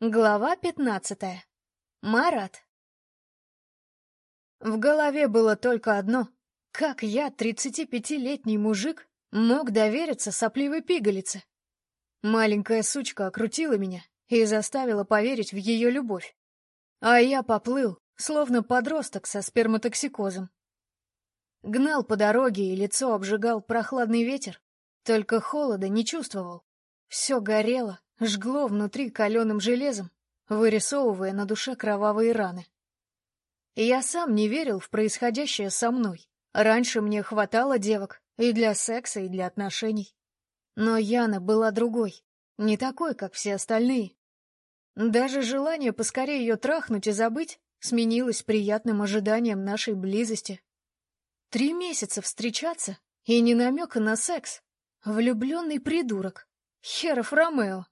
Глава пятнадцатая. Марат. В голове было только одно. Как я, 35-летний мужик, мог довериться сопливой пигалице? Маленькая сучка окрутила меня и заставила поверить в ее любовь. А я поплыл, словно подросток со сперматоксикозом. Гнал по дороге, и лицо обжигал прохладный ветер, только холода не чувствовал. Все горело, жгло внутри каленым железом, вырисовывая на душе кровавые раны. я сам не верил в происходящее со мной. Раньше мне хватало девок и для секса, и для отношений. Но Яна была другой, не такой, как все остальные. Даже желание поскорее ее трахнуть и забыть сменилось приятным ожиданием нашей близости. Три месяца встречаться и не намека на секс. Влюбленный придурок. Херов Ромео.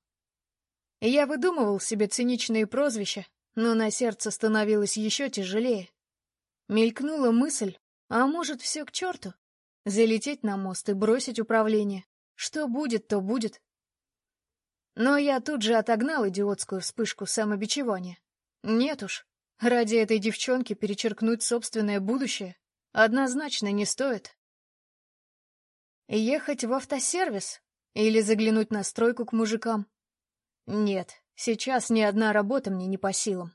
Я выдумывал себе циничные прозвища, но на сердце становилось еще тяжелее. Мелькнула мысль, а может, все к черту? Залететь на мост и бросить управление. Что будет, то будет. Но я тут же отогнал идиотскую вспышку самобичевания. Нет уж, ради этой девчонки перечеркнуть собственное будущее однозначно не стоит. Ехать в автосервис или заглянуть на стройку к мужикам? Нет, сейчас ни одна работа мне не по силам.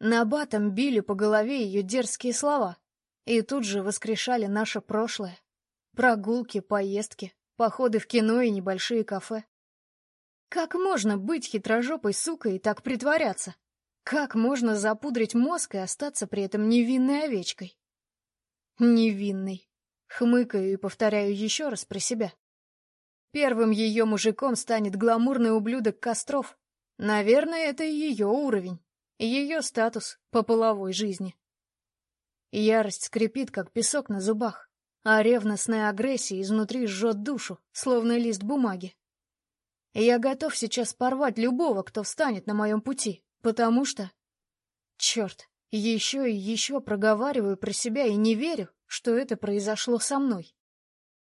На батом били по голове ее дерзкие слова и тут же воскрешали наше прошлое. Прогулки, поездки, походы в кино и небольшие кафе. Как можно быть хитрожопой сукой и так притворяться? Как можно запудрить мозг и остаться при этом невинной овечкой? Невинной. Хмыкаю и повторяю еще раз про себя. Первым ее мужиком станет гламурный ублюдок Костров. Наверное, это ее уровень, ее статус по половой жизни. Ярость скрипит, как песок на зубах, а ревностная агрессия изнутри жжет душу, словно лист бумаги. Я готов сейчас порвать любого, кто встанет на моем пути, потому что... Черт, еще и еще проговариваю про себя и не верю, что это произошло со мной.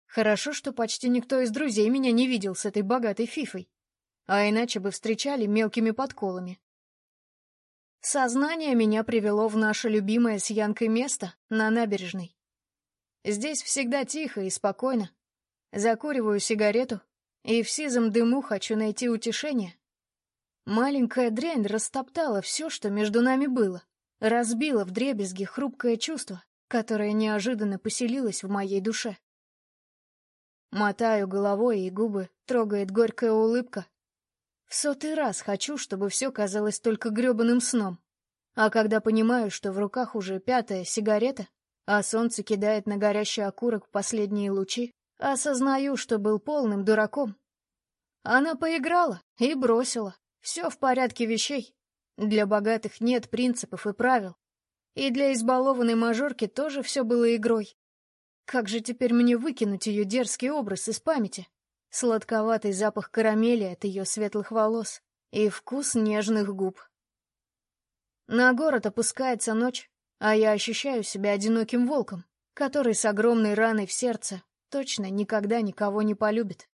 Хорошо, что почти никто из друзей меня не видел с этой богатой фифой, а иначе бы встречали мелкими подколами. Сознание меня привело в наше любимое с Янкой место на набережной. Здесь всегда тихо и спокойно. Закуриваю сигарету, и в сизом дыму хочу найти утешение. Маленькая дрянь растоптала все, что между нами было, разбила вдребезги хрупкое чувство, которое неожиданно поселилось в моей душе. Мотаю головой, и губы трогает горькая улыбка. В сотый раз хочу, чтобы все казалось только гребаным сном. А когда понимаю, что в руках уже пятая сигарета, а солнце кидает на горящий окурок последние лучи, осознаю, что был полным дураком. Она поиграла и бросила. Все в порядке вещей. Для богатых нет принципов и правил. И для избалованной мажорки тоже все было игрой. Как же теперь мне выкинуть ее дерзкий образ из памяти? Сладковатый запах карамели от ее светлых волос и вкус нежных губ. На город опускается ночь, а я ощущаю себя одиноким волком, который с огромной раной в сердце точно никогда никого не полюбит.